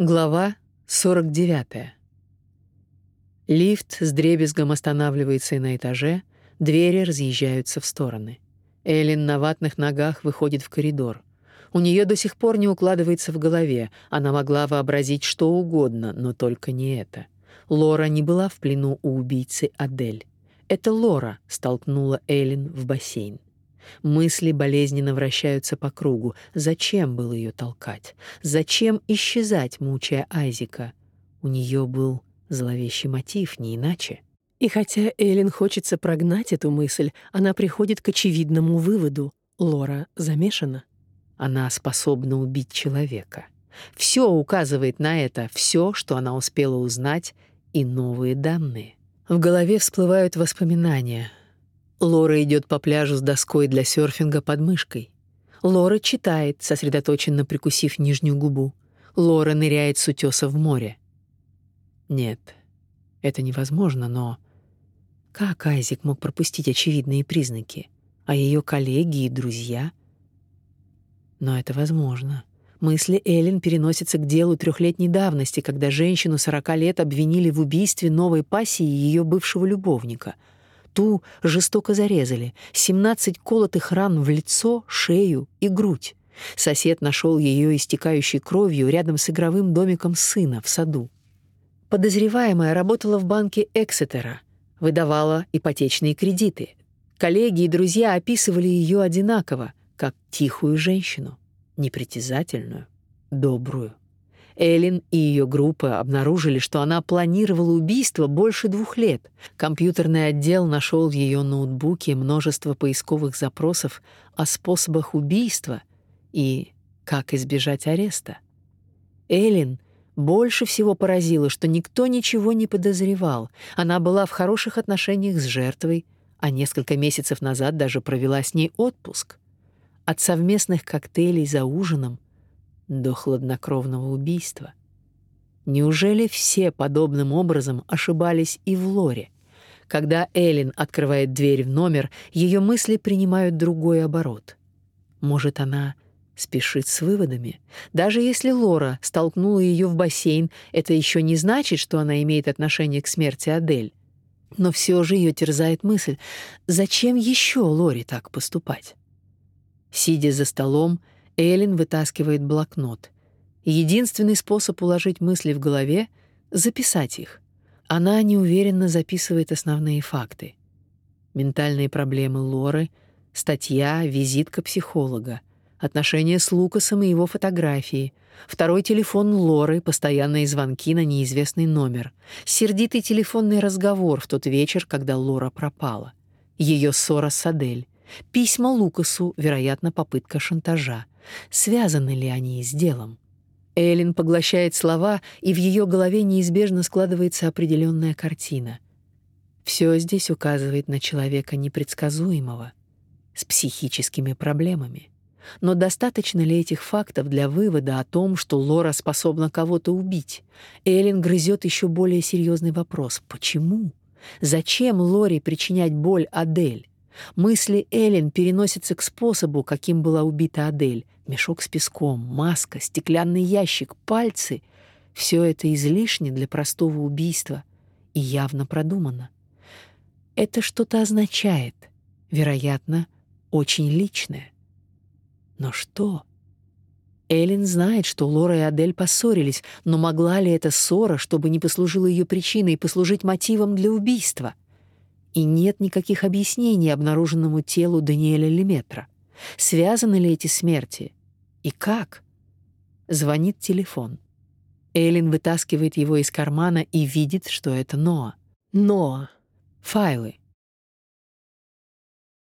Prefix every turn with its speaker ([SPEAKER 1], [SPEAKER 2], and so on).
[SPEAKER 1] Глава 49. Лифт с дребезгом останавливается на этаже, двери разъезжаются в стороны. Эллен на ватных ногах выходит в коридор. У нее до сих пор не укладывается в голове. Она могла вообразить что угодно, но только не это. Лора не была в плену у убийцы Адель. Это Лора столкнула Эллен в бассейн. Мысли болезненно вращаются по кругу. Зачем было ее толкать? Зачем исчезать, мучая Айзика? У нее был зловещий мотив, не иначе. И хотя Эллен хочется прогнать эту мысль, она приходит к очевидному выводу. Лора замешана. Она способна убить человека. Все указывает на это, все, что она успела узнать, и новые данные. В голове всплывают воспоминания. Лора идет по пляжу с доской для серфинга под мышкой. Лора читает, сосредоточенно прикусив нижнюю губу. Лора ныряет с утёса в море. Нет, это невозможно, но как Айзек мог пропустить очевидные признаки? А ее коллеги и друзья? Но это возможно. Мысли Эллен переносятся к делу трехлетней давности, когда женщину 40 лет обвинили в убийстве новой пассии ее бывшего любовника — Ту жестоко зарезали. 17 колотых ран в лицо, шею и грудь. Сосед нашел ее истекающей кровью рядом с игровым домиком сына в саду. Подозреваемая работала в банке Эксетера, выдавала ипотечные кредиты. Коллеги и друзья описывали ее одинаково, как тихую женщину, непритязательную, добрую. Эллен и ее группа обнаружили, что она планировала убийство больше двух лет. Компьютерный отдел нашел в ее ноутбуке множество поисковых запросов о способах убийства и как избежать ареста. Эллен больше всего поразило, что никто ничего не подозревал. Она была в хороших отношениях с жертвой, а несколько месяцев назад даже провела с ней отпуск. От совместных коктейлей за ужином до хладнокровного убийства. Неужели все подобным образом ошибались и в Лоре? Когда Элин открывает дверь в номер, ее мысли принимают другой оборот. Может, она спешит с выводами? Даже если Лора столкнула ее в бассейн, это еще не значит, что она имеет отношение к смерти Адель. Но все же ее терзает мысль, зачем еще Лоре так поступать? Сидя за столом, Эллен вытаскивает блокнот. Единственный способ уложить мысли в голове — записать их. Она неуверенно записывает основные факты. Ментальные проблемы Лоры, статья, визитка психолога, отношения с Лукасом и его фотографии, второй телефон Лоры, постоянные звонки на неизвестный номер, сердитый телефонный разговор в тот вечер, когда Лора пропала, ее ссора с Адель, письма Лукасу, вероятно, попытка шантажа — Связаны ли они с делом? Эллен поглощает слова, и в ее голове неизбежно складывается определенная картина. Все здесь указывает на человека непредсказуемого, с психическими проблемами. Но достаточно ли этих фактов для вывода о том, что Лора способна кого-то убить? Эллен грызет еще более серьезный вопрос. Почему? Зачем Лоре причинять боль Адель? Мысли Эллен переносятся к способу, каким была убита Адель, Мешок с песком, маска, стеклянный ящик, пальцы — все это излишне для простого убийства и явно продумано. Это что-то означает, вероятно, очень личное. Но что? Эллен знает, что Лора и Адель поссорились, но могла ли эта ссора, чтобы не послужила ее причиной, послужить мотивом для убийства? И нет никаких объяснений обнаруженному телу Даниэля Леметра. Связаны ли эти смерти? И как? Звонит телефон. Эллен вытаскивает его из кармана и видит, что это Ноа. Ноа. Файлы.